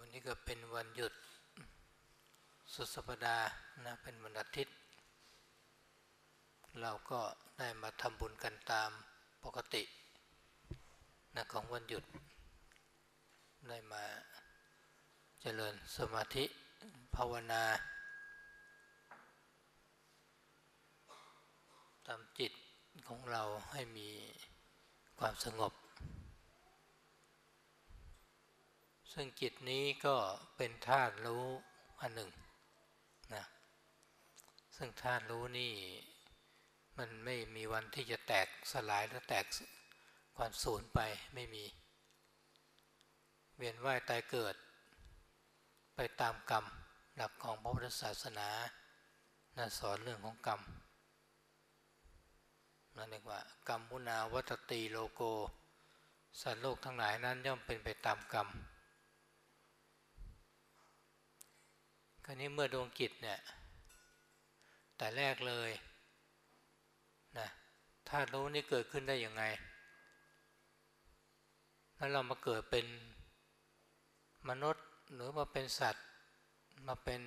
วันนี้ก็เป็นวันหยุดสุดสัปดาห์นะเป็นวันอาทิตย์ เราก็ได้มาทำบุญกันตามปกตินะของวันหยุด ได้มาเจริญสมาธิภาวนาทำจิตของเราให้มีความสงบ ซึ่งจิตนี้ก็เป็นธาตุรู้อันหนึ่งนะซึ่งธาตุรู้นี่มันไม่มีวันที่จะแตกสลายและแตกความสูญไปไม่มี เวียนว่ายตายเกิด ไปตามกรรมหลักของพระพุทธศาสนานะสอนเรื่องของกรรมนั่นเรียกว่ากรรมมุนาวัตตีโลโกสัตว์โลกทั้งหลายนั้นย่อมเป็นไปตามกรรม คราวนี้เมื่อดวงจิตเนี่ย แต่แรกเลยนะถ้ารู้นี่เกิดขึ้นได้ยังไง แล้วเรามาเกิดเป็นมนุษย์หรือมาเป็นสัตว์ มาเป็น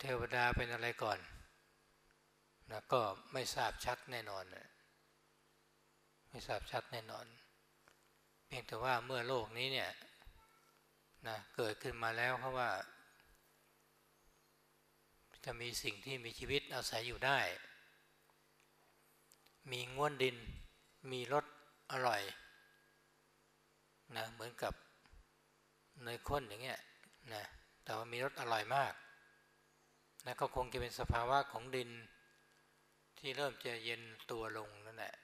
เทวดาเป็นอะไรก่อนนะก็ไม่ทราบชัดแน่นอนนะไม่ทราบชัดแน่นอน เพียงแต่ว่าเมื่อโลกนี้เนี่ยนะเกิดขึ้นมาแล้วเพราะว่า จะมีสิ่งที่มีชีวิตอาศัยอยู่ได้ มีง้วนดิน มีรสอร่อยนะเหมือนกับเนยข้นอย่างเงี้ยนะแต่ว่ามีรสอร่อยมากนะก็คงจะเป็นสภาวะของดินที่เริ่มจะเย็นตัวลงนั่นแหละ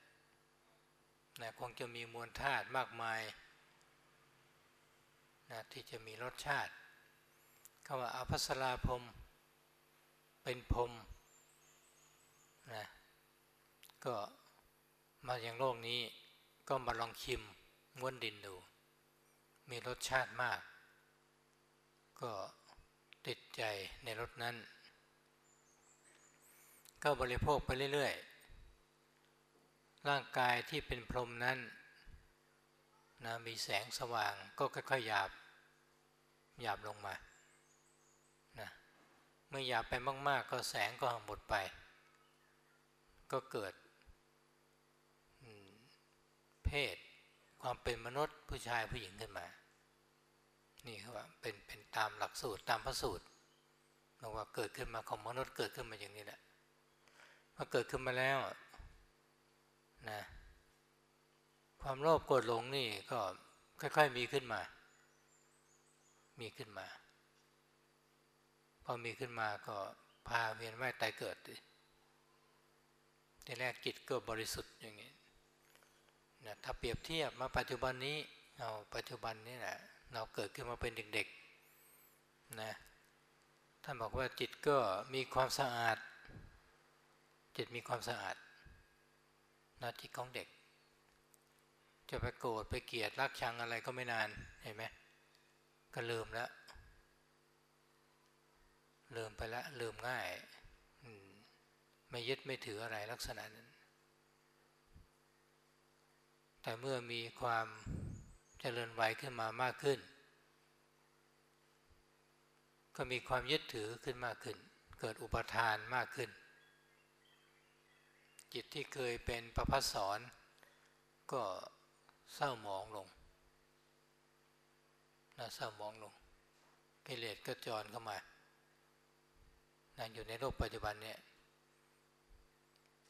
นะคงจะมีมวลธาตุมากมายนะที่จะมีรสชาติคำว่าอภัสราพรม เป็นพรมนะก็มาอย่างโลกนี้ก็มาลองชิมม้วนดินดู มีรสชาติมาก ก็ติดใจในรสนั้น ก็บริโภคไปเรื่อยๆ ร่างกายที่เป็นพรมนั้นนะมีแสงสว่างก็ค่อยๆหยาบหยาบลงมา มื่อหยาบไปมาก ๆ ก็แสงก็หมดไป ก็เกิดเพศ ความเป็นมนุษย์ผู้ชายผู้หญิงขึ้นมา นี่คือว่าเป็นเป็นตามหลักสูตรตามพระสูตรบอกว่าเกิดขึ้นมาของมนุษย์เกิดขึ้นมาอย่างนี้แหละพอเกิดขึ้นมาแล้วนะความโลภโกรธหลงนี่ก็ค่อยๆมีขึ้นมา มีขึ้นมา พอมีขึ้นมาก็พาเวียนว่ายตายเกิดทีแรกจิตก็บริสุทธิ์อย่างนี้นะถ้าเปรียบเทียบมาปัจจุบันนี้เอาปัจจุบันนี้แหละเราเกิดขึ้นมาเป็นเด็กๆนะท่านบอกว่าจิตก็มีความสะอาด จิตมีความสะอาดนะจิตของเด็ก จะไปโกรธไปเกลียดรักชังอะไรก็ไม่นานเห็นไหมก็ลืมแล้ว ลืมไปล้วลืมง่ายไม่ยึดไม่ถืออะไรลักษณะนั้น แต่เมื่อมีความเจริญวัยขึ้นมามากขึ้น ก็มีความยึดถือขึ้นมากขึ้น เกิดอุปทานมากขึ้น จิตที่เคยเป็นประพัสสอนก็เศร้าหมองลงนะเศร้าหมองลงกิเลสก็จรเข้ามา นะอยู่ในโลกปัจจุบันเนี่ย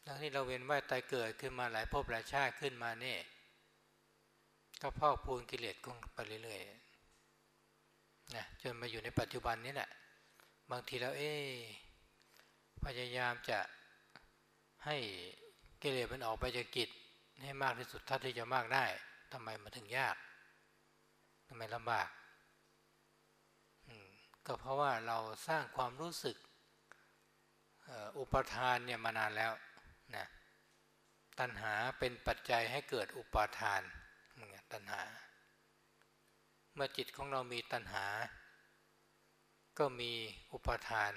แล้วที่เราเวียนว่ายตายเกิดขึ้นมาหลายภพหลายชาติขึ้นมาเนี่ยก็พอกพูนกิเลสกุ้งไปเรื่อยๆนะจนมาอยู่ในปัจจุบันนี้แหละ บางทีเราเอ๊พยายามจะให้กิเลสมันออกไปจากจิตให้มากที่สุดเท่าที่จะมากได้ทำไมมันถึงยากทำไมลำบากก็เพราะว่าเราสร้างความรู้สึก อุปทานเนี่ยมานานแล้วนะตัณหาเป็นปัจจัยให้เกิดอุปทานตัณหา เมื่อจิตของเรามีตัณหา ก็มีอุปทาน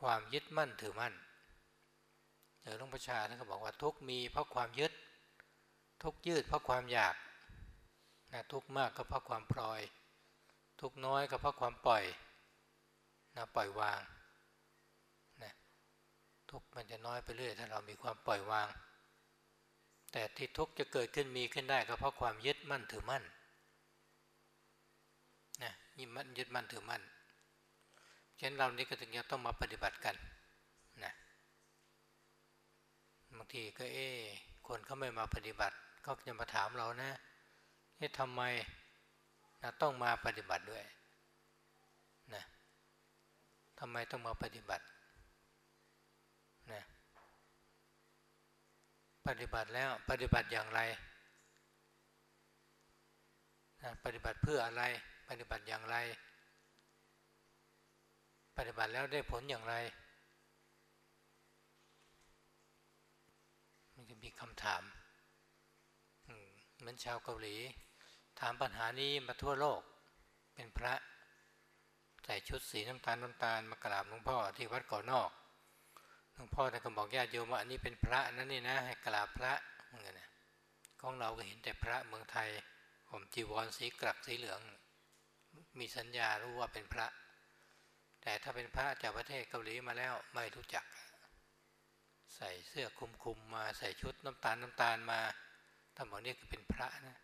ความยึดมั่นถือมั่นเดี๋ยวหลวงพ่อชาท่านก็บอกว่าทุกมีเพราะความยึด ทุกยืดเพราะความอยากนะทุกมากก็เพราะความพลอย ทุกน้อยก็เพราะความปล่อยนะปล่อยวาง ทุกมันจะน้อยไปเรื่อยถ้าเรามีความปล่อยวาง แต่ที่ทุกจะเกิดขึ้นมีขึ้นได้ก็เพราะความยึดมั่นถือมั่นนะยึดมั่นยึดมั่นถือมั่นฉะนั้นเรานี้ก็ถึงจะต้องมาปฏิบัติกันนะบางทีก็เอ๊คนเขาไม่มาปฏิบัติเขาจะมาถามเรานะเอ๊ะทำไมนะต้องมาปฏิบัติด้วยนะทำไมต้องมาปฏิบัตินะ ปฏิบัติแล้วปฏิบัติอย่างไรนะปฏิบัติเพื่ออะไร ปฏิบัติอย่างไร ปฏิบัติแล้วได้ผลอย่างไร มันจะมีคำถามเหมือนชาวเกาหลี ถามปัญหานี้มาทั่วโลก เป็นพระ ใส่ชุดสีน้ำตาลน้ำตาลมากราบหลวงพ่อที่วัดก่อนอก ลวงพ่อท่านก็บอกญาติโยมว่าอันนี้เป็นพระนั่นนี่นะ ให้กราบพระเหมือนกันนะของเราก็เห็นแต่พระเมืองไทยผมจีวรสีกรักสีเหลือง มีสัญญารู้ว่าเป็นพระ แต่ถ้าเป็นพระจากประเทศเกาหลีมาแล้วไม่รู้จัก ใส่เสื้อคลุมคุมมาใส่ชุดน้ำตาลน้ำตาลมาท่านบอกนี่คือเป็นพระนะ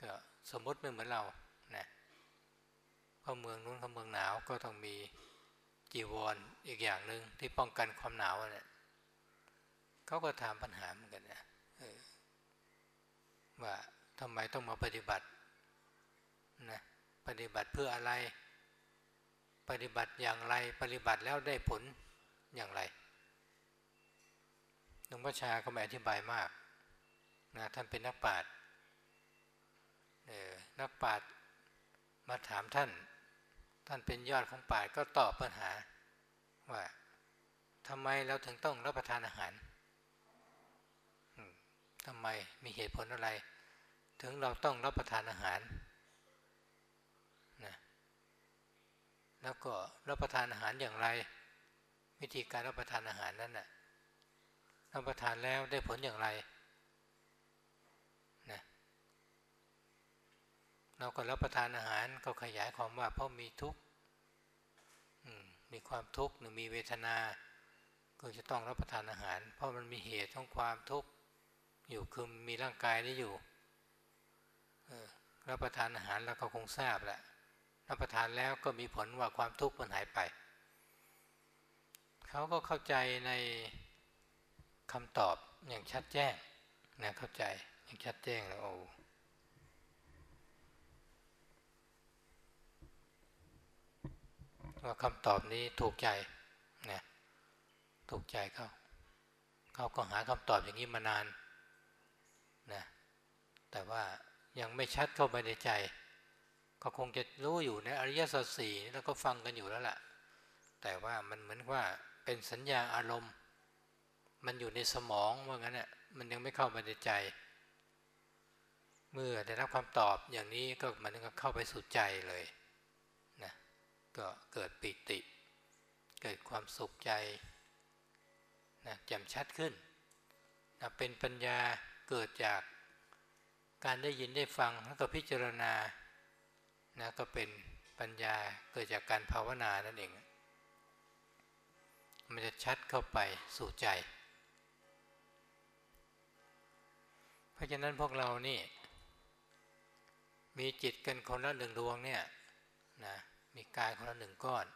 ก็สมมติไม่เหมือนเรานะเพราะเมืองนู้นเขาเมืองหนาวก็ต้องมี จีวรออีกอย่างหนึ่งที่ป้องกันความหนาวเนี่ยเขาก็ถามปัญหาเหมือนกันนะว่าทำไมต้องมาปฏิบัตินะปฏิบัติเพื่ออะไร ปฏิบัติอย่างไร ปฏิบัติแล้วได้ผลอย่างไรหลวงพ่อชาก็ไม่อธิบายมากนะท่านเป็นนักปราชญ์นักปราชญ์มาถามท่าน ท่านเป็นยอดของปราก็ตอบปัญหาว่าทำไมเราถึงต้องรับประทานอาหารทำไมมีเหตุผลอะไร ถึงเราต้องรับประทานอาหารนะแล้วก็รับประทานอาหารอย่างไร วิธีการรับประทานอาหารนั้นนะ่ะรับประทานแล้วได้ผลอย่างไร เราก็รับประทานอาหารก็ขยายความว่าเพราะมีทุกข์มีความทุกข์หรือมีเวทนาก็จะต้องรับประทานอาหาร เพราะมันมีเหตุของความทุกข์อยู่คือมีร่างกายนี้อยู่รับประทานอาหารแล้วก็คงทราบแหละรับประทานแล้วก็มีผลว่าความทุกข์มันหายไป เขาก็เข้าใจในคำตอบอย่างชัดแจ้งนะเข้าใจอย่างชัดแจ้งแล้วโอ้ ว่าคำตอบนี้ถูกใจนะถูกใจเขาเขาก็หาคำตอบอย่างนี้มานานนะแต่ว่ายังไม่ชัดเข้าไปในใจ ก็คงจะรู้อยู่ในอริยสัจสี่แล้วก็ฟังกันอยู่แล้วล่ะ แต่ว่ามันเหมือนว่าเป็นสัญญาอารมณ์ มันอยู่ในสมองว่างั้นเนี่ยมันยังไม่เข้าไปในใจ เมื่อได้รับคำตอบอย่างนี้ก็มันก็เข้าไปสู่ใจเลย ก็เกิดปิติ เกิดความสุขใจนะแจ่มชัดขึ้นนะเป็นปัญญาเกิดจากการได้ยินได้ฟังแล้วก็พิจารณานะก็เป็นปัญญาเกิดจากการภาวนานั่นเอง มันจะชัดเข้าไปสู่ใจ เพราะฉะนั้นพวกเรานี่ มีจิตกันคนละหนึ่งดวงเนี่ยนะ มีกายคนละหนึ่งก้อน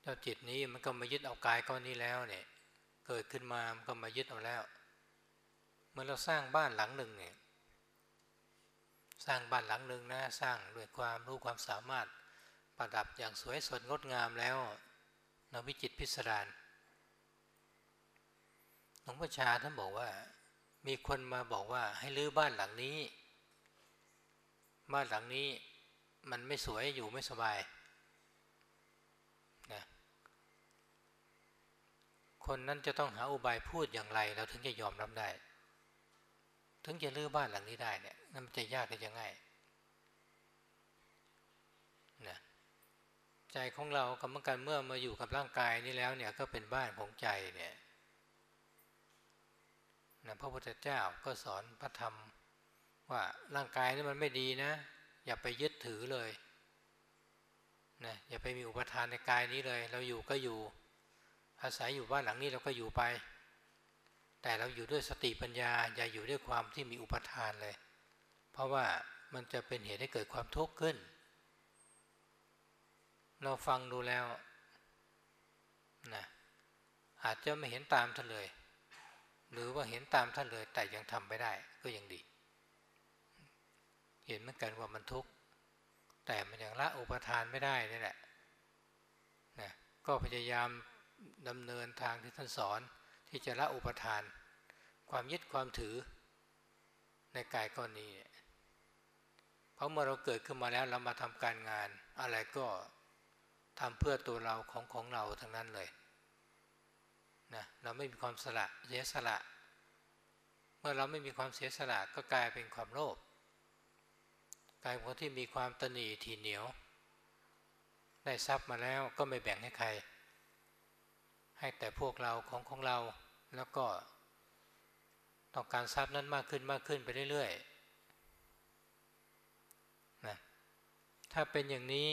เจ้าจิตนี้มันก็มายึดเอากายก้อนนี้แล้วเนี่ย เกิดขึ้นมามันก็มายึดเอาแล้ว เมื่อเราสร้างบ้านหลังหนึ่งเนี่ย สร้างบ้านหลังหนึ่งนะสร้างด้วยความรู้ความสามารถประดับอย่างสวยสดงดงามแล้วนวิจิตพิสดารหลวงพ่อชาท่านบอกว่า มีคนมาบอกว่าให้รื้อบ้านหลังนี้ บ้านหลังนี้ มันไม่สวยอยู่ไม่สบายนะคนนั้นจะต้องหาอุบายพูดอย่างไรเราถึงจะยอมรับได้ ถึงจะลื้อบ้านหลังนี้ได้เนี่ยนั่นจะยากหรือจะง่ายนะใจของเรากำลังกันเมื่อมาอยู่กับร่างกายนี้แล้วเนี่ยก็เป็นบ้านของใจเนี่ยนะพระพุทธเจ้าก็สอนพระธรรมว่าร่างกายนี่มันไม่ดีนะ อย่าไปยึดถือเลยนะอย่าไปมีอุปทานในกายนี้เลย เราอยู่ก็อยู่ อาศัยอยู่บ้านหลังนี้เราก็อยู่ไป แต่เราอยู่ด้วยสติปัญญา อย่าอยู่ด้วยความที่มีอุปทานเลย เพราะว่ามันจะเป็นเหตุให้เกิดความทุกข์ขึ้น เราฟังดูแล้วนะอาจจะไม่เห็นตามท่านเลย หรือว่าเห็นตามท่านเลยแต่ยังทำไม่ได้ก็ยังดี เห็นเหมือนกันว่ามันทุกข์แต่มันยังละอุปทานไม่ได้นี่แหละนะก็พยายามดำเนินทางที่ท่านสอนที่จะละอุปทาน ความยึดความถือในกายก้อนนี้ เพราะเมื่อเราเกิดขึ้นมาแล้วเรามาทำการงาน อะไรก็ทำเพื่อตัวเราของของเราทั้งนั้นเลยนะเราไม่มีความสละเสียสละ เมื่อเราไม่มีความเสียสละก็กลายเป็นความโลภ กลายเป็นคนที่มีความตนีทีเหนียว ได้ทรัพย์มาแล้วก็ไม่แบ่งให้ใคร ให้แต่พวกเราของของเราแล้วก็ต้องการทรัพย์นั้นมากขึ้นมากขึ้นไปเรื่อยๆนะถ้าเป็นอย่างนี้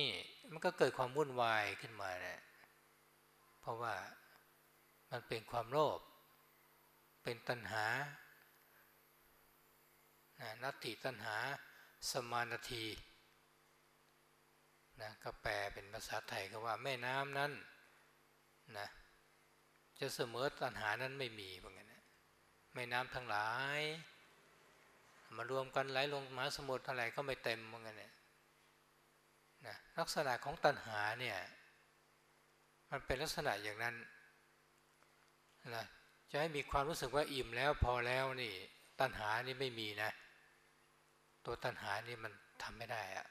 มันก็เกิดความวุ่นวายขึ้นมาเนะเพราะว่ามันเป็นความโลภเป็นตัณหานัตติตัณหา สมานาทีนะก็แปลเป็นภาษาไทยก็ว่าแม่น้ำนั้นนะจะเสมอตัณหานั้นไม่มีเหมือนกันแม่น้ำทั้งหลาย มารวมกันไหลลงมหาสมุทรอะไรก็ไม่เต็มเหมือนกันเนี่ยนะลักษณะของตัณหาเนี่ยมันเป็นลักษณะอย่างนั้นนะจะให้มีความรู้สึกว่าอิ่มแล้วพอแล้วนี่ตัณหานี่ไม่มีนะ ตัวตัณหานี่มันทำไม่ได้อะ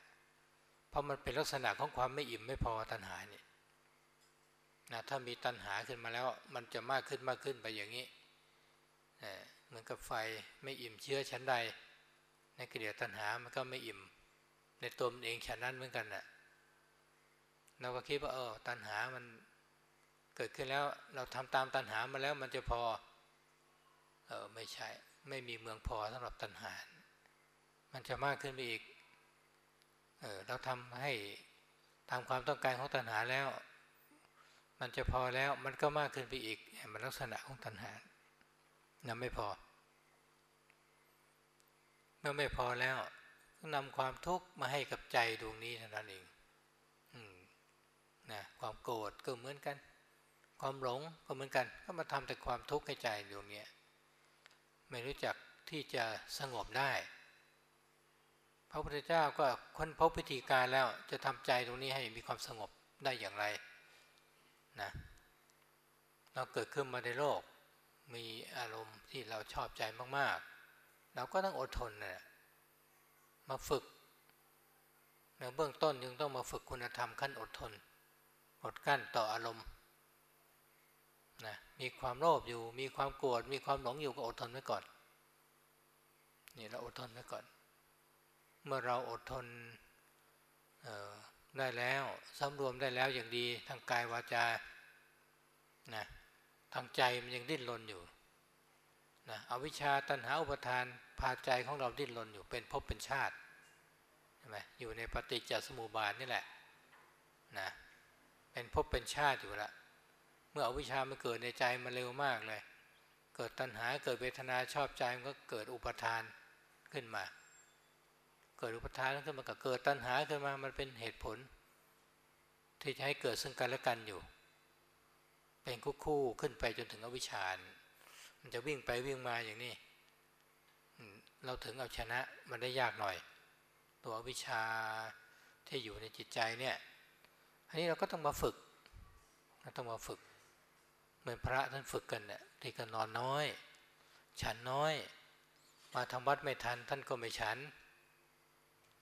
เพราะมันเป็นลักษณะของความไม่อิ่มไม่พอตัณหานี่นะถ้ามีตัณหาขึ้นมาแล้วมันจะมากขึ้นมากขึ้นไปอย่างนี้เหมือนกับไฟไม่อิ่มเชื้อชั้นใดในกิเลสตัณหามันก็ไม่อิ่ม ในตัวมันเองฉันนั้นเหมือนกันน่ะเราก็คิดว่าเออตัณหามันเกิดขึ้นแล้วเราทำตามตัณหามาแล้วมันจะพอเออไม่ใช่ไม่มีเมืองพอสำหรับตัณหา มันจะมากขึ้นไปอีกเออเราทำให้ตามความต้องการของตัณหาแล้ว มันจะพอแล้วมันก็มากขึ้นไปอีก มันลักษณะของตัณหายังไม่พอ เมื่อไม่พอแล้วนำความทุกข์มาให้กับใจดวงนี้เท่านั้นเองนะความโกรธก็เหมือนกัน ความหลงก็เหมือนกัน ก็มาทำแต่ความทุกข์ให้ใจดวงนี้ไม่รู้จักที่จะสงบได้ พระพุทธเจ้าก็ค้นพบวิธีการแล้วจะทำใจตรงนี้ให้มีความสงบได้อย่างไรนะเราเกิดขึ้นมาในโลก มีอารมณ์ที่เราชอบใจมากๆ เราก็ต้องอดทนนะมาฝึกในเบื้องต้นยังต้องมาฝึกคุณธรรมขั้นอดทน อดกั้นต่ออารมณ์นะมีความโลภอยู่ มีความโกรธมีความหลงอยู่ก็อดทนไว้ก่อนนี่เราอดทนไว้ก่อน เมื่อเราอดทนได้แล้วสำรวมได้แล้วอย่างดีทางกายวาจานะทางใจมันยังดิ้นรนอยู่นะอวิชชาตัณหาอุปทานพาใจของเราดิ้นรนอยู่เป็นภพเป็นชาติใช่ไหมอยู่ในปฏิจจสมุปบาทนี่แหละนะเป็นภพเป็นชาติอยู่ละเมื่ออวิชามันเกิดในใจมันเร็วมากเลย เกิดตัณหาเกิดเวทนาชอบใจมันก็เกิดอุปทานขึ้นมา เกิดอุปทานขึ้นมาก็เกิดตัณหาขึ้นมามันเป็นเหตุผล ที่จะให้เกิดซึ่งกันและกันอยู่ เป็นคู่คู่ขึ้นไปจนถึงอวิชชามันจะวิ่งไปวิ่งมาอย่างนี้เราถึงเอาชนะมันได้ยากหน่อย ตัววิชาที่อยู่ในจิตใจเนี่ย อันนี้เราก็ต้องมาฝึกต้องมาฝึก เหมือนพระท่านฝึกกันเนี่ยที่ก็นอนน้อย ฉันน้อย มาทำวัดไม่ทันท่านก็ไม่ฉัน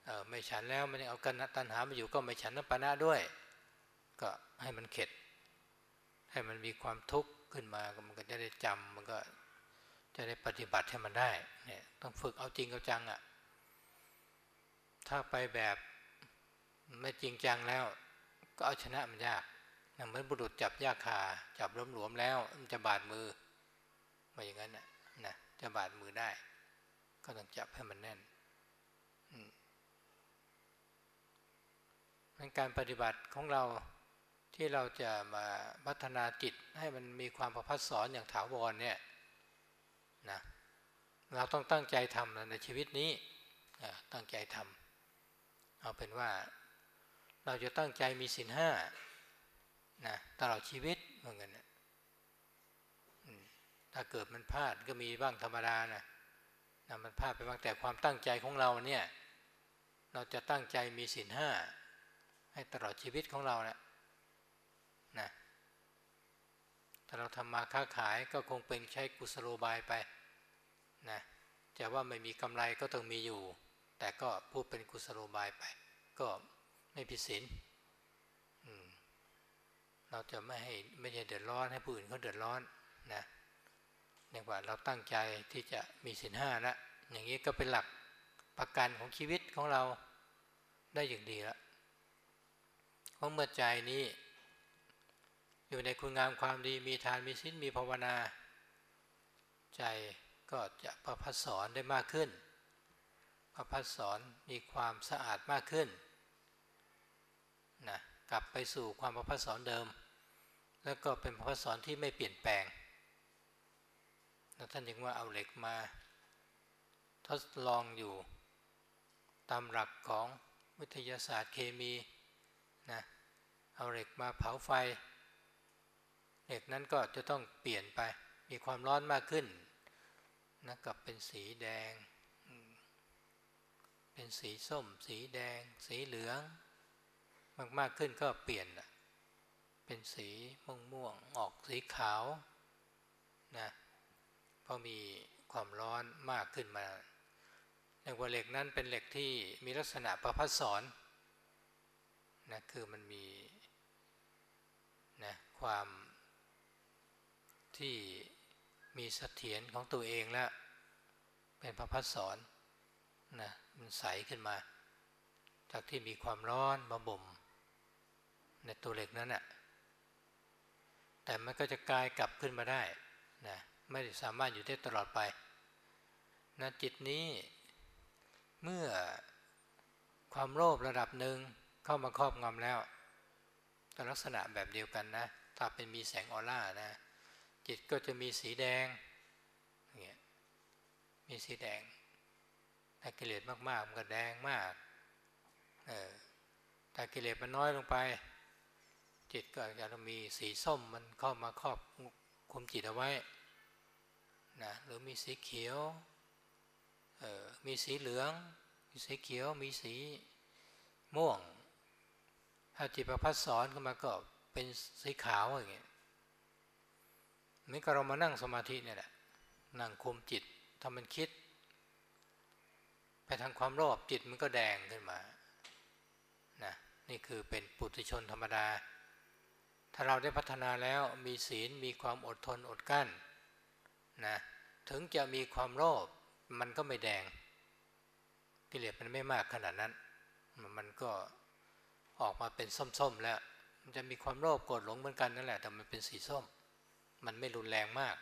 เออไม่ฉันแล้วมันเอากันตันหามาอยู่ก็ไม่ฉันน้ำปานะด้วย ก็ให้มันเข็ด ให้มันมีความทุกข์ขึ้นมามันก็จะได้จำมันก็จะได้ปฏิบัติให้มันได้เนี่ยต้องฝึกเอาจริงเอาจังอะ่ะถ้าไปแบบไม่จริงจังแล้ว ก็เอาชนะมันยากเหมือนบุรุษจับยาคา จับล้มหลวมแล้ว มันจะบาดมือมาอย่างนั้นนะนะจะบาดมือได้ ก็ต้องจับให้มันแน่น นั้นการปฏิบัติของเราที่เราจะมาพัฒนาจิตให้มันมีความประพัดสอนอย่างถาวรเนี่ยนะเราต้องตั้งใจทำในชีวิตนี้ตั้งใจทำเอาเป็นว่าเราจะตั้งใจมีศีลห้านะตลอดชีวิตเหมือนกันนะถ้าเกิดมันพลาดก็มีบ้างธรรมดานะนะมันพลาดไปบ้างแต่ความตั้งใจของเราเนี่ยเราจะตั้งใจมีศีลห้า ให้ตลอดชีวิตของเรานะนะถ้าเราทำมาค้าขายก็คงเป็นใช้กุศโลบายไปนะจะว่าไม่มีกำไรก็ต้องมีอยู่ แต่ก็พูดเป็นกุศโลบายไป ก็ไม่ผิดศีลเราจะไม่ให้ไม่ใช่เดือดร้อนให้ผู้อื่นเขาเดือดร้อนนะเรียกว่าเราตั้งใจที่จะมีศีลห้าละอย่างนี้ก็เป็นหลักประกันของชีวิตของเราได้อย่างดีแล้ว เพราะเมื่อใจนี้ อยู่ในคุณงามความดีมีทานมีศีลมีภาวนา ใจก็จะประพัสสอนได้มากขึ้น ประพัสสอนมีความสะอาดมากขึ้นนะกลับไปสู่ความประพัสสอนเดิม แล้วก็เป็นประพัสสอนที่ไม่เปลี่ยนแปลงท่านยังว่าเอาเหล็กมาทดลองอยู่ ตามหลักของวิทยาศาสตร์เคมี เอาเหล็กมาเผาไฟ เหล็กนั้นก็จะต้องเปลี่ยนไป มีความร้อนมากขึ้นนะกับเป็นสีแดง เป็นสีส้ม สีแดง สีเหลือง มากมากขึ้นก็เปลี่ยนเป็นสีม่วงม่วงออกสีขาวนะเพราะมีความร้อนมากขึ้นมาเรียกว่าเหล็กนั้นเป็นเหล็กที่มีลักษณะประพัดสอนนะคือมันมี ความที่มีเสถียรของตัวเองแล้ว เป็นพระพัดสอนนะมันใสขึ้นมา จากที่มีความร้อนมาบ่มในตัวเหล็กนั้นน่ะแต่มันก็จะกลายกลับขึ้นมาได้นะไม่สามารถอยู่ได้ตลอดไปนะจิตนี้เมื่อความโลภระดับหนึ่งเข้ามาครอบงำแล้วลักษณะแบบเดียวกันนะ ถ้าเป็นมีแสงออร่านะ จิตก็จะมีสีแดงเงี้ยมีสีแดงถ้ากิเลสมากๆมันก็แดงมากเออถ้ากิเลสมันน้อยลงไป จิตก็จะมีสีส้มมันเข้ามาครอบคุมจิตเอาไว้นะหรือมีสีเขียวเออมีสีเหลือง มีสีเขียวมีสีม่วงถ้าจิตประพัดสอนขึ้นมาก็ เป็นสีขาวอย่างเงี้ยนี่ก็เรามานั่งสมาธิเนี่ยแหละนั่งคุมจิตถ้ามันคิด ไปทางความโลภจิตมันก็แดงขึ้นมานะนี่คือเป็นปุถุชนธรรมดา ถ้าเราได้พัฒนาแล้วมีศีลมีความอดทนอดกั้นนะถึงจะมีความโลภมันก็ไม่แดงกิเลสมันไม่มากขนาดนั้น มันก็ออกมาเป็นส้มๆแล้ว มันจะมีความโลภโกรธหลงเหมือนกันนั่นแหละแต่มันเป็นสีส้ม มันไม่รุนแรงมาก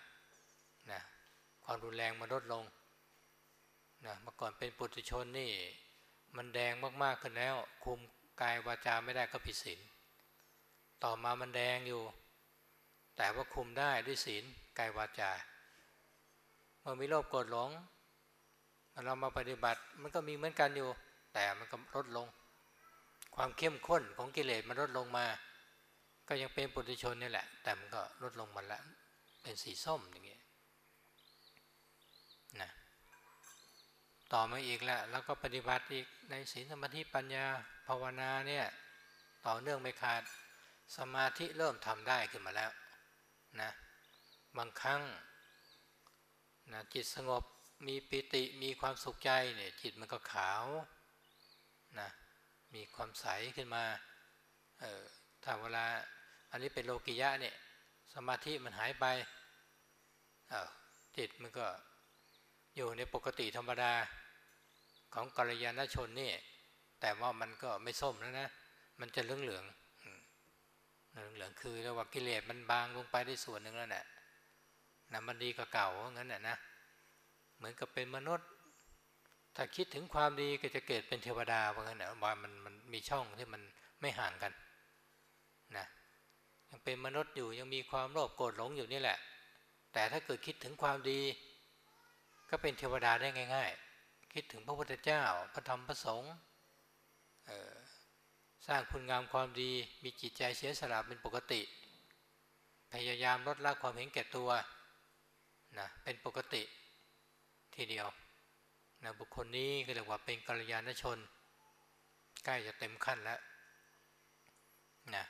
นะความรุนแรงมันลดลงนะเมื่อก่อนเป็นปุถุชนนี่ มันแดงมากๆขึ้นแล้ว คุมกายวาจาไม่ได้ก็ผิดศีลต่อมามันแดงอยู่ แต่ว่าคุมได้ด้วยศีลกายวาจาเมื่อมีโลภโกรธหลงเรามาปฏิบัติมันก็มีเหมือนกันอยู่ แต่มันก็ลดลง ความเข้มข้นของกิเลสมันลดลงมา ก็ยังเป็นปุถุชนนี่แหละ แต่มันก็ลดลงมาแล้ว เป็นสีส้มอย่างเงี้ยนะต่อมาอีกแล้วแล้วก็ปฏิบัติอีกในศีลสมาธิปัญญาภาวนาเนี่ยต่อเนื่องไม่ขาดสมาธิเริ่มทำได้ขึ้นมาแล้วนะบางครั้งนะจิตสงบมีปิติมีความสุขใจเนี่ยจิตมันก็ขาวนะมีความใสขึ้นมาเออถ้าเวลา อันนี้เป็นโลกิยะเนี่ยสมาธิมันหายไปจิตมันก็อยู่ในปกติธรรมดาของกัลยาณชนนี่ แต่ว่ามันก็ไม่ส้มแล้วนะ มันจะเหลืองเหลืองเหลืองเหลืองคือเรียกว่ากิเลสมันบางลงไปได้ส่วนหนึ่งแล้วแหละนะมันดีกว่าเก่างั้นแหละนะ เหมือนกับเป็นมนุษย์ ถ้าคิดถึงความดีก็จะเกิดเป็นเทวดาว่างั้นนะว่ามันมันมีช่องที่มันไม่ห่างกันนะ ยังเป็นมนุษย์อยู่ยังมีความโลภโกรธหลงอยู่นี่แหละ แต่ถ้าเกิดคิดถึงความดี ก็เป็นเทวดาได้ง่าย ๆ คิดถึงพระพุทธเจ้าพระธรรมพระสงฆ์สร้างคุณงามความดีมีจิตใจเสียสละเป็นปกติ พยายามลดละความเห็นแก่ตัวนะเป็นปกติทีเดียวนะบุคคลนี้ก็เรียกว่าเป็นกัลยาณชน ใกล้จะเต็มขั้นแล้วนะ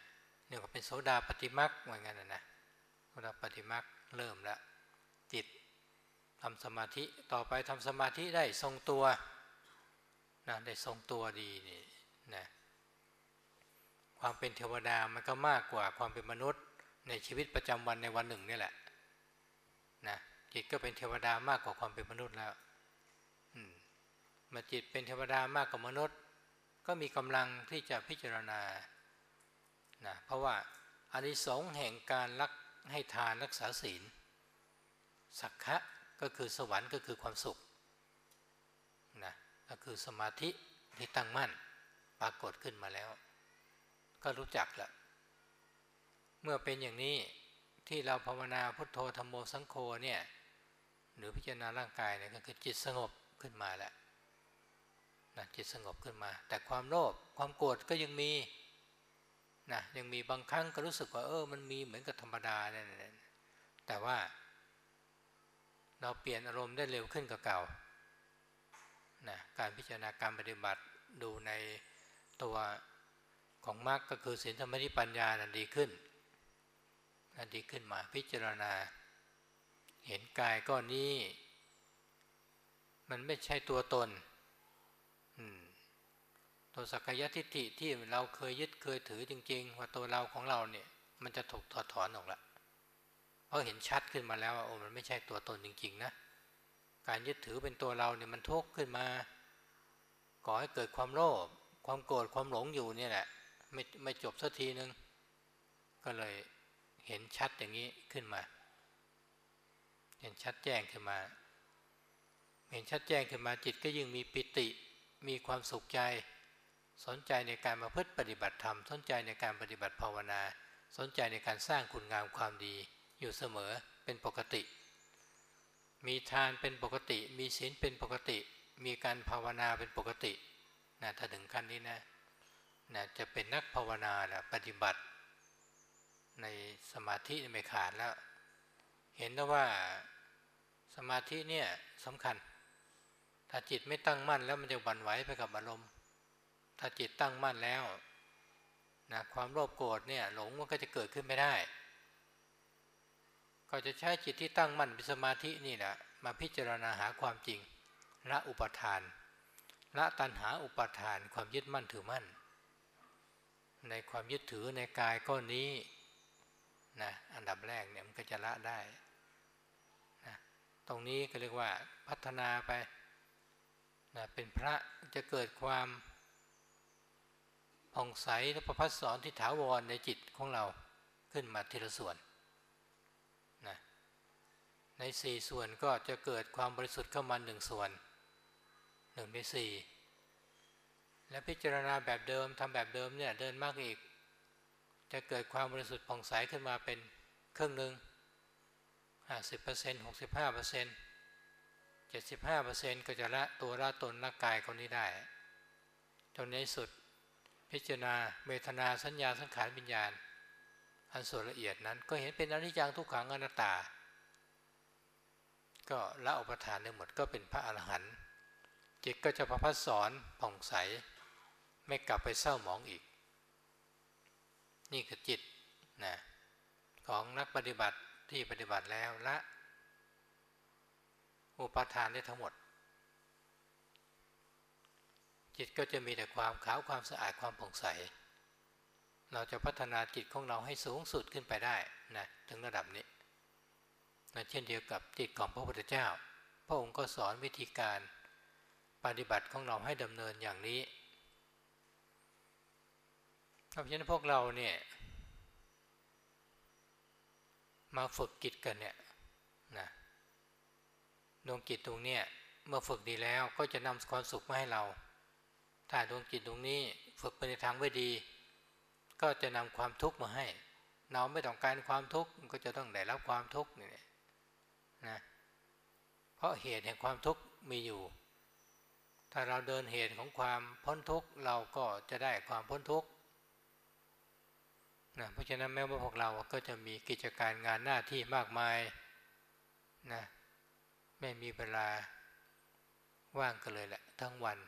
เนี่ยก็เป็นโสดาปฏิมักเหมือนกันนะนะโสดาปฏิมักเริ่มแล้วจิตทำสมาธิต่อไปทำสมาธิได้ทรงตัวนะได้ทรงตัวดีนี่นะความเป็นเทวดามันก็มากกว่าความเป็นมนุษย์ในชีวิตประจำวันในวันหนึ่งนี่แหละนะจิตก็เป็นเทวดามากกว่าความเป็นมนุษย์แล้วมาจิตเป็นเทวดามากกว่ามนุษย์ ก็มีกำลังที่จะพิจารณา เพราะว่าอานิสงส์แห่งการรักให้ทานรักษาศีล สักขะก็คือสวรรค์ก็คือความสุขนะก็คือสมาธิที่ตั้งมั่นปรากฏขึ้นมาแล้ว ก็รู้จักละเมื่อเป็นอย่างนี้ที่เราภาวนาพุทโธธรรมโมสังโฆเนี่ยหรือพิจารณาร่างกายเนี่ยก็คือจิตสงบขึ้นมาแล้วนะจิตสงบขึ้นมา แต่ความโลภความโกรธก็ยังมี นะยังมีบางครั้งก็รู้สึกว่าเออมันมีเหมือนกับธรรมดาเนี่ยแต่ว่า เราเปลี่ยนอารมณ์ได้เร็วขึ้นกว่าเก่านะการพิจารณาการปฏิบัติดูในตัวของมรรคก็คือศีลธรรมนิปัญญานั้นดีขึ้นนั้นดีขึ้นมาพิจารณา เห็นกายก้อนนี้ มันไม่ใช่ตัวตน ตัวสักกายทิฏฐิที่เราเคยยึดเคยถือจริง ๆ ว่าตัวเราของเราเนี่ยมันจะถูกถอดถอนออกละเพราะเห็นชัดขึ้นมาแล้วว่าโอ้มันไม่ใช่ตัวตนจริง ๆ นะ การยึดถือเป็นตัวเราเนี่ยมันทุกข์ขึ้นมาก่อให้เกิดความโลภความโกรธความหลงอยู่เนี่ยแหละไม่ไม่จบสักทีนึง ก็เลยเห็นชัดอย่างนี้ขึ้นมา เห็นชัดแจ้งขึ้นมา เห็นชัดแจ้งขึ้นมาจิตก็ยิ่งมีปิติมีความสุขใจ สนใจในการมาพึ่ปฏิบัติธรรม สนใจในการปฏิบัติภาวนา สนใจในการสร้างคุณงามความดี อยู่เสมอเป็นปกติ มีทานเป็นปกติ มีศีลเป็นปกติ มีการภาวนาเป็นปกตินะถ้าถึงขั้นนี้นะนะจะเป็นนักภาวนานะปฏิบัติ ในสมาธิไม่ขาดแล้ว เห็นแล้วว่าสมาธิเนี่ยสำคัญ ถ้าจิตไม่ตั้งมั่นแล้วมันจะบันไหวไปกับอารมณ์ ถ้าจิตตั้งมั่นแล้วนะความโลภโกรธเนี่ยหลงมันก็จะเกิดขึ้นไม่ได้ ก็จะใช้จิตที่ตั้งมั่นเป็นสมาธินี่แหละมาพิจารณาหาความจริงละอุปทานละตัณหาอุปทานความยึดมั่นถือมั่น ในความยึดถือในกายก้อนนี้นะอันดับแรกเนี่ยมันก็จะละได้นะตรงนี้ก็เรียกว่าพัฒนาไปนะเป็นพระจะเกิดความ ผ่องใสและประพัสสอนที่ถาวรในจิตของเราขึ้นมาทีละส่วนนะในสี่ส่วนก็จะเกิดความบริสุทธิ์เข้ามาหนึ่งส่วนหนึ่งในสี่และพิจารณาแบบเดิมทำแบบเดิมเนี่ยเดินมากอีก จะเกิดความบริสุทธิ์ผ่องใสขึ้นมาเป็นครึ่งหนึ่งห้าสิบเปอร์เซ็นต์หกสิบห้าเปอร์เซ็นต์เจ็ดสิบห้าเปอร์เซ็นต์ก็จะละตัวละตนละกายคนนี้ได้ จนในสุด พิจารณาเมตนาสัญญาสังขารวิญญาณ อันส่วนละเอียดนั้นก็เห็นเป็นอนิจจังทุกขังอนัตตา ก็ละอุปทานได้หมดก็เป็นพระอรหันต์จิตก็จะประพัสสอนผ่องใส ไม่กลับไปเศร้าหมองอีก นี่คือจิตนะของนักปฏิบัติที่ปฏิบัติแล้วละ อุปทานได้ทั้งหมด จิตก็จะมีแต่ความขาวความสะอาดความผ่องใส เราจะพัฒนาจิตของเราให้สูงสุดขึ้นไปได้นะถึงระดับนี้นะเช่นเดียวกับจิตของพระพุทธเจ้า พระองค์ก็สอนวิธีการปฏิบัติของเราให้ดำเนินอย่างนี้เพราะฉะนั้นพวกเราเนี่ยมาฝึกกิจกันเนี่ยนะดวงจิตตรงเนี้ยเมื่อฝึกดีแล้วก็จะนำความสุขมาให้เรา ถ้าดวงจิตดวงนี้ฝึกไปในทางไม่ดี ก็จะนำความทุกข์มาให้ เราไม่ต้องการความทุกข์ก็จะต้องได้รับความทุกข์นี่นะเพราะเหตุแห่งความทุกข์มีอยู่ ถ้าเราเดินเหตุของความพ้นทุกข์เราก็จะได้ความพ้นทุกข์นะเพราะฉะนั้นแม้ว่าพวกเราก็จะมีกิจการงานหน้าที่มากมายนะไม่มีเวลาว่างกันเลยแหละทั้งวัน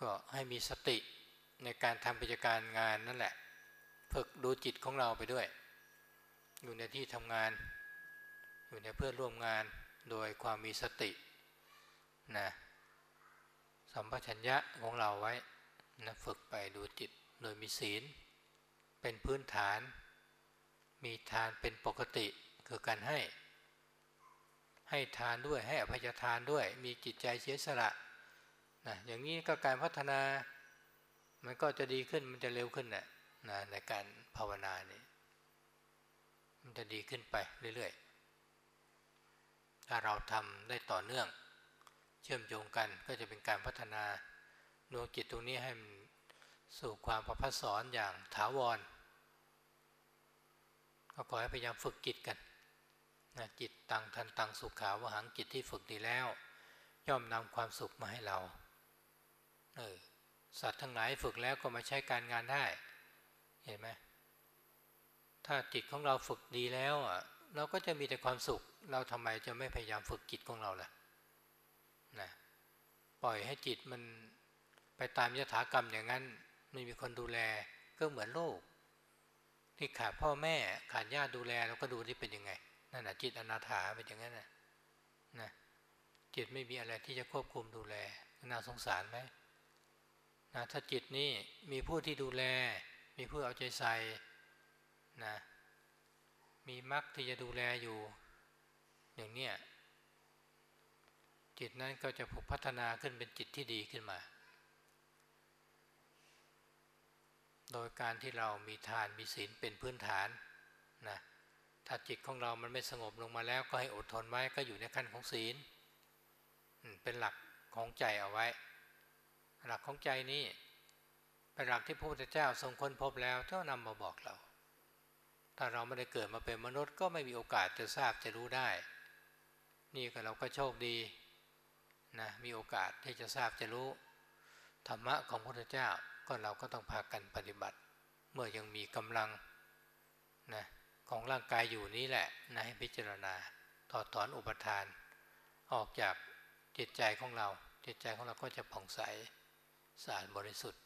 ก็ให้มีสติในการทำกิจการงานนั่นแหละ ฝึกดูจิตของเราไปด้วย อยู่ในที่ทำงาน อยู่ในเพื่อนร่วมงานโดยความมีสตินะสัมปชัญญะของเราไว้นะฝึกไปดูจิตโดยมีศีล เป็นพื้นฐาน มีทานเป็นปกติคือการให้ ให้ทานด้วยให้อภัยทานด้วย มีจิตใจเสียสละ นะอย่างนี้ก็การพัฒนามันก็จะดีขึ้นมันจะเร็วขึ้นนะนะในการภาวนานี่มันจะดีขึ้นไปเรื่อยๆ ถ้าเราทำได้ต่อเนื่อง เชื่อมโยงกันก็จะเป็นการพัฒนาดวงจิตตรงนี้ให้มันสู่ความประพัสสอนอย่างถาวร ก็ขอให้พยายามฝึกจิตกันนะจิตตังทันตังสุขขาวหังจิตที่ฝึกดีแล้ว ย่อมนำความสุขมาให้เรา เออสัตว์ทั้งหลายฝึกแล้วก็มาใช้การงานได้ เห็นไหมถ้าจิตของเราฝึกดีแล้วอะเราก็จะมีแต่ความสุข เราทำไมจะไม่พยายามฝึกจิตของเราล่ะนะปล่อยให้จิตมันไปตามยถากรรมอย่างนั้น ไม่มีคนดูแลก็เหมือนโลก ที่ขาดพ่อแม่ขาดญาติดูแลเราก็ดูที่เป็นยังไงนั่นแหะจิตอนาถาเป็นอย่างนั้นนะนะจิตไม่มีอะไรที่จะควบคุมดูแลน่าสงสารไหม นะถ้าจิตนี้มีผู้ที่ดูแล มีผู้เอาใจใส่นะมีมรรคที่จะดูแลอยู่อย่างเนี้ยจิตนั้นก็จะพัฒนาขึ้นเป็นจิตที่ดีขึ้นมา โดยการที่เรามีทานมีศีลเป็นพื้นฐานนะถ้าจิตของเรามันไม่สงบลงมาแล้วก็ให้อดทนไว้ก็อยู่ในขั้นของศีลเป็นหลักของใจเอาไว้ หลักของใจนี้เป็นหลักที่พระพุทธเจ้าทรงค้นพบแล้วเจ้านำมาบอกเรา ถ้าเราไม่ได้เกิดมาเป็นมนุษย์ก็ไม่มีโอกาสจะทราบจะรู้ได้ นี่ก็เราก็โชคดีนะมีโอกาสที่จะทราบจะรู้ ธรรมะของพระพุทธเจ้าก็เราก็ต้องพากันปฏิบัติ เมื่อยังมีกำลังนะของร่างกายอยู่นี้แหละนะให้พิจารณาถอดถอนอุปทาน ออกจากจิตใจของเรา จิตใจของเราก็จะผ่องใส สะอาดบริสุทธิ์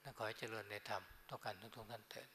และขอให้เจริญในธรรมต้องการทุกท่านเถิด